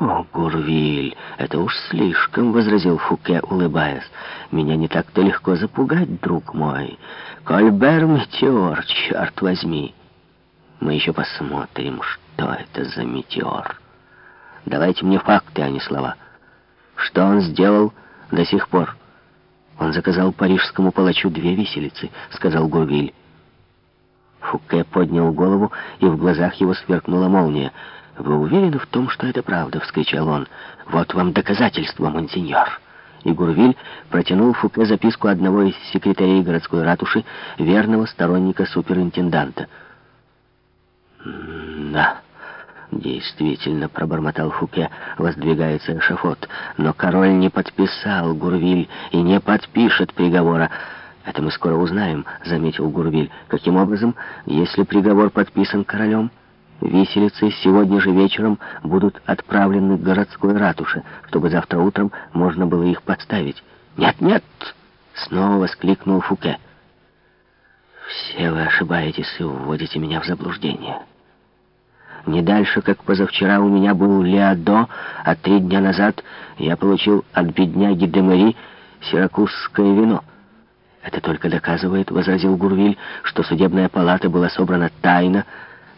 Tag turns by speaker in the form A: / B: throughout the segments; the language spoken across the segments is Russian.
A: «О, Гурвиль, это уж слишком», — возразил Фуке, улыбаясь. «Меня не так-то легко запугать, друг мой. Кольбер метеор, черт возьми. Мы еще посмотрим, что это за метеор. Давайте мне факты, а не слова. Что он сделал до сих пор?» «Он заказал парижскому палачу две виселицы», — сказал Гурвиль. Фуке поднял голову, и в глазах его сверкнула молния. «Вы уверены в том, что это правда?» — вскричал он. «Вот вам доказательство, монсеньор!» И Гурвиль протянул Фуке записку одного из секретарей городской ратуши, верного сторонника суперинтенданта. «Да, действительно», — пробормотал Фуке, — «воздвигается эшафот. Но король не подписал Гурвиль и не подпишет приговора». «Это мы скоро узнаем», — заметил Гурвиль. «Каким образом, если приговор подписан королем?» Виселицы сегодня же вечером будут отправлены к городской ратуше, чтобы завтра утром можно было их подставить. «Нет, нет!» — снова воскликнул Фуке. «Все вы ошибаетесь и вводите меня в заблуждение. Не дальше, как позавчера у меня был Леодо, а три дня назад я получил от бедняги Демери сиракузское вино». «Это только доказывает, — возразил Гурвиль, — что судебная палата была собрана тайно,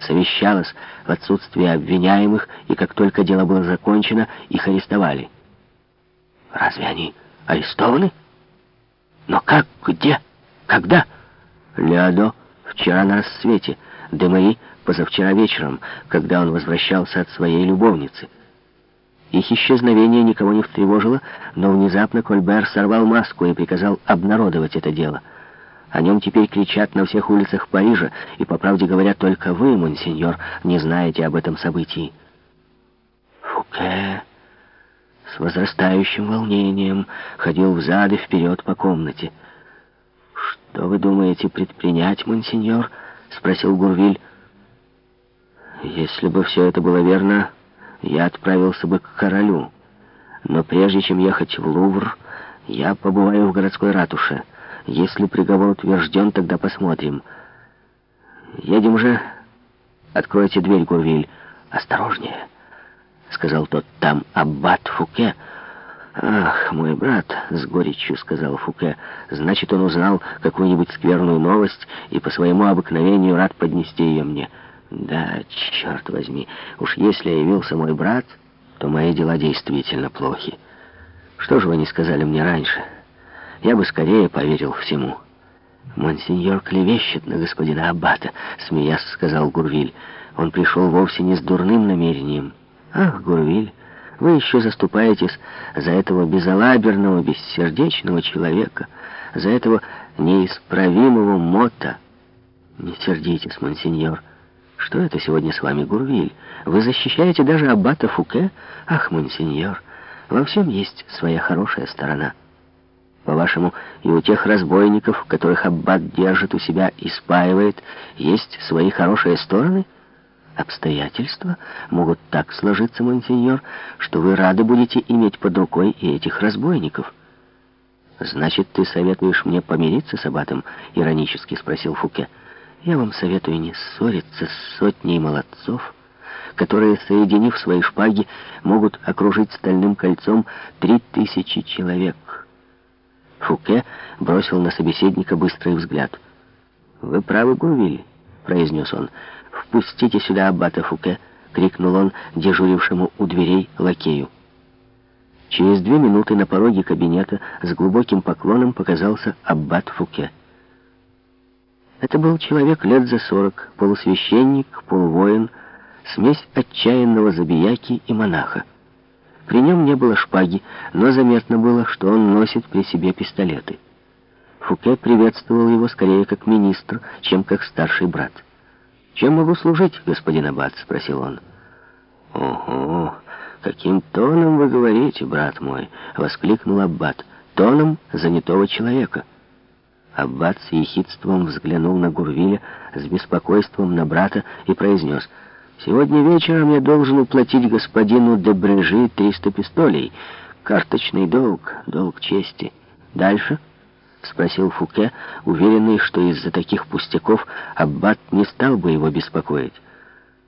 A: совещалась в отсутствие обвиняемых, и как только дело было закончено, их арестовали. Разве они арестованы? Но как, где, когда? Леодо вчера на рассвете, Демари позавчера вечером, когда он возвращался от своей любовницы. Их исчезновение никого не встревожило, но внезапно Кольбер сорвал маску и приказал обнародовать это дело — о нем теперь кричат на всех улицах Парижа, и, по правде говоря, только вы, монсеньор, не знаете об этом событии. Фуке с возрастающим волнением ходил взад и вперед по комнате. «Что вы думаете предпринять, монсеньор?» — спросил Гурвиль. «Если бы все это было верно, я отправился бы к королю. Но прежде чем ехать в Лувр, я побываю в городской ратуше». Если приговор утвержден, тогда посмотрим. Едем же. Откройте дверь, Гурвиль. Осторожнее, сказал тот. Там аббат Фуке. «Ах, мой брат», — с горечью сказал Фуке, — «значит, он узнал какую-нибудь скверную новость и по своему обыкновению рад поднести ее мне. Да, черт возьми, уж если явился мой брат, то мои дела действительно плохи. Что же вы не сказали мне раньше?» Я бы скорее поверил всему. «Монсеньор клевещет на господина Аббата», — смеясь сказал Гурвиль. «Он пришел вовсе не с дурным намерением». «Ах, Гурвиль, вы еще заступаетесь за этого безалаберного, бессердечного человека, за этого неисправимого мота». «Не сердитесь, монсеньор. Что это сегодня с вами, Гурвиль? Вы защищаете даже Аббата Фуке? Ах, монсеньор, во всем есть своя хорошая сторона». По-вашему, и у тех разбойников, которых Аббат держит у себя и спаивает, есть свои хорошие стороны? Обстоятельства могут так сложиться, монсеньор, что вы рады будете иметь под рукой и этих разбойников. «Значит, ты советуешь мне помириться с Аббатом?» — иронически спросил Фуке. «Я вам советую не ссориться с сотней молодцов» которые, соединив свои шпаги, могут окружить стальным кольцом три тысячи человек. Фуке бросил на собеседника быстрый взгляд. «Вы правы, Гурвиль», — произнес он. «Впустите сюда аббата Фуке», — крикнул он дежурившему у дверей лакею. Через две минуты на пороге кабинета с глубоким поклоном показался аббат Фуке. Это был человек лет за сорок, полусвященник, полувоин, смесь отчаянного забияки и монаха. При нем не было шпаги, но заметно было, что он носит при себе пистолеты. Фуке приветствовал его скорее как министр, чем как старший брат. «Чем могу служить, господин Аббат?» — спросил он. «Ого, каким тоном вы говорите, брат мой!» — воскликнул Аббат. «Тоном занятого человека». Аббат с ехидством взглянул на Гурвиля, с беспокойством на брата и произнес — Сегодня вечером я должен уплатить господину Дебрежи 300 пистолей. Карточный долг, долг чести. Дальше? Спросил Фуке, уверенный, что из-за таких пустяков Аббат не стал бы его беспокоить.